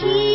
Jesus.